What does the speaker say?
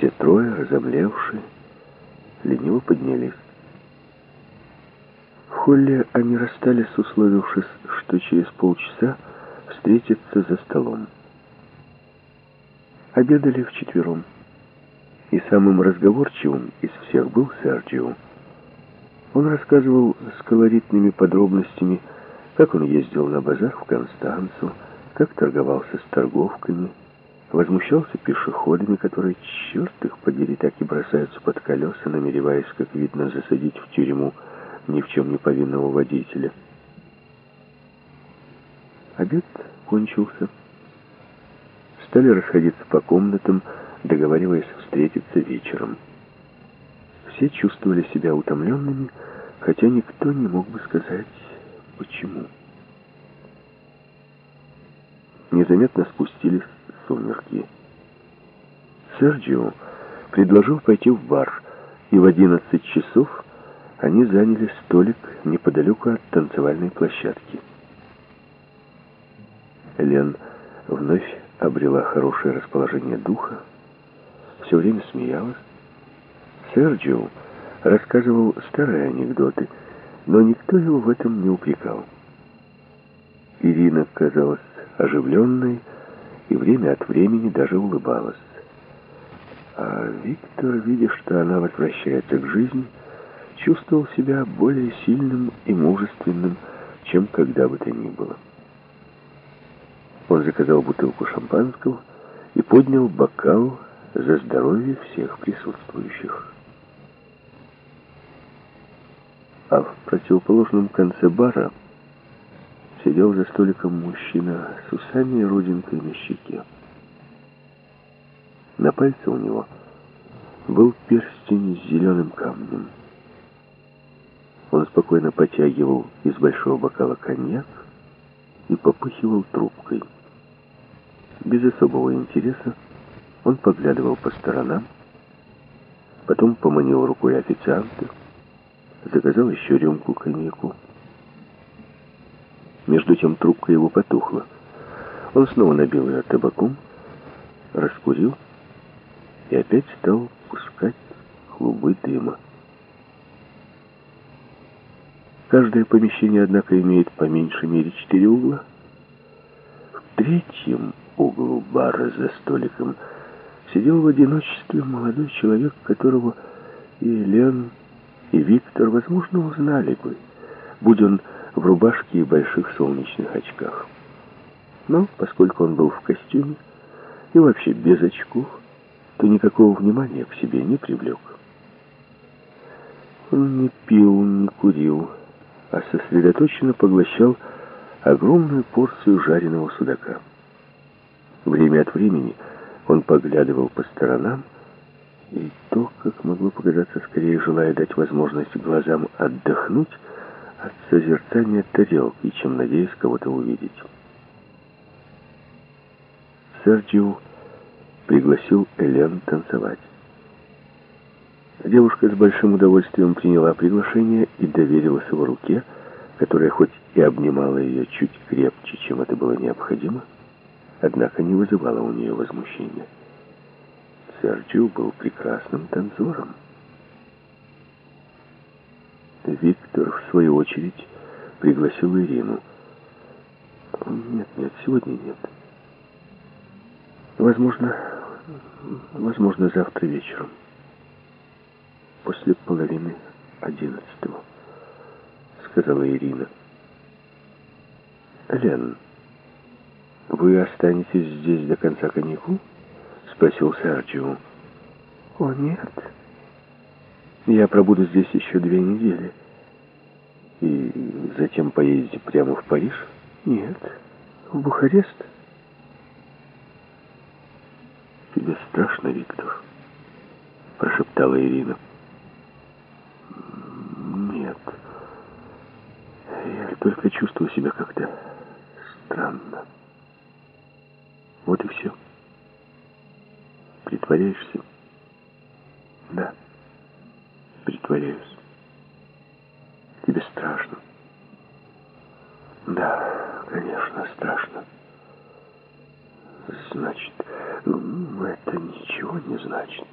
Все трое, разомлевшие, лениво поднялись. В холле они расстались, условившись, что через полчаса встретятся за столом. Обедали вчетвером. И самым разговорчивым из всех был Серджио. Он рассказывал с колоритными подробностями, как он ездил на базар в Констанцу, как торговался с торговками, возмущался пешеходами, которые, черт их подери, так и бросаются под колеса, намереваясь, как видно, засадить в тюрьму ни в чем не повинного водителя. Обед кончился. Стали расходиться по комнатам, договариваясь встретиться вечером. Все чувствовали себя утомленными, хотя никто не мог бы сказать, почему. Незаметно сумерки. Серджио предложил пойти в бар, и в одиннадцать часов они заняли столик неподалеку от танцевальной площадки. Лен вновь обрела хорошее расположение духа, все время смеялась. Серджио рассказывал старые анекдоты, но никто его в этом не упрекал. Ирина казалась оживленной и время от времени даже улыбалась. А Виктор, видя, что она возвращается к жизни, чувствовал себя более сильным и мужественным, чем когда бы то ни было. Он заказал бутылку шампанского и поднял бокал за здоровье всех присутствующих. А в противоположном конце бара сидел за столиком мужчина с усами и родинкой на щеке. На пальце у него был перстень с зеленым камнем. Он спокойно потягивал из большого бокала коньяк и попыхивал трубкой. Без особого интереса он поглядывал по сторонам, потом поманил рукой официанта, заказал еще рюмку коньяку. Между тем трубка его потухла. Он снова набил ее табаком, раскурил и опять стал пускать клубы дыма. Каждое помещение, однако, имеет по меньшей мере четыре угла. В третьем углу бара за столиком сидел в одиночестве молодой человек, которого и Елен, и Виктор, возможно, узнали бы, будь он в рубашке и больших солнечных очках. Но, поскольку он был в костюме и вообще без очков, то никакого внимания к себе не привлек. Он не пил, не курил, а сосредоточенно поглощал огромную порцию жареного судака. Время от времени он поглядывал по сторонам, и то, как могло показаться, скорее желая дать возможность глазам отдохнуть от созерцания тарелки, чем надеясь кого-то увидеть. Серджио пригласил Элен танцевать. Девушка с большим удовольствием приняла приглашение и доверилась его руке, которая хоть и обнимала ее чуть крепче, чем это было необходимо, однако не вызывала у нее возмущения. Серджио был прекрасным танцором. Виктор, в свою очередь, пригласил Ирину. Нет, нет, сегодня нет. Возможно, возможно, завтра вечером после половины одиннадцатого», — сказала Ирина. «Лен, вы останетесь здесь до конца каникул?» — спросил Серджио. «О, нет. Я пробуду здесь еще две недели. И затем поедете прямо в Париж?» «Нет, в Бухарест». страшно, Виктор?» Прошептала Ирина. «Нет. Я только чувствую себя как-то странно. Вот и все. Притворяешься?» «Да. Притворяюсь. Тебе страшно?» «Да, конечно, страшно». Значит, это ничего не значит.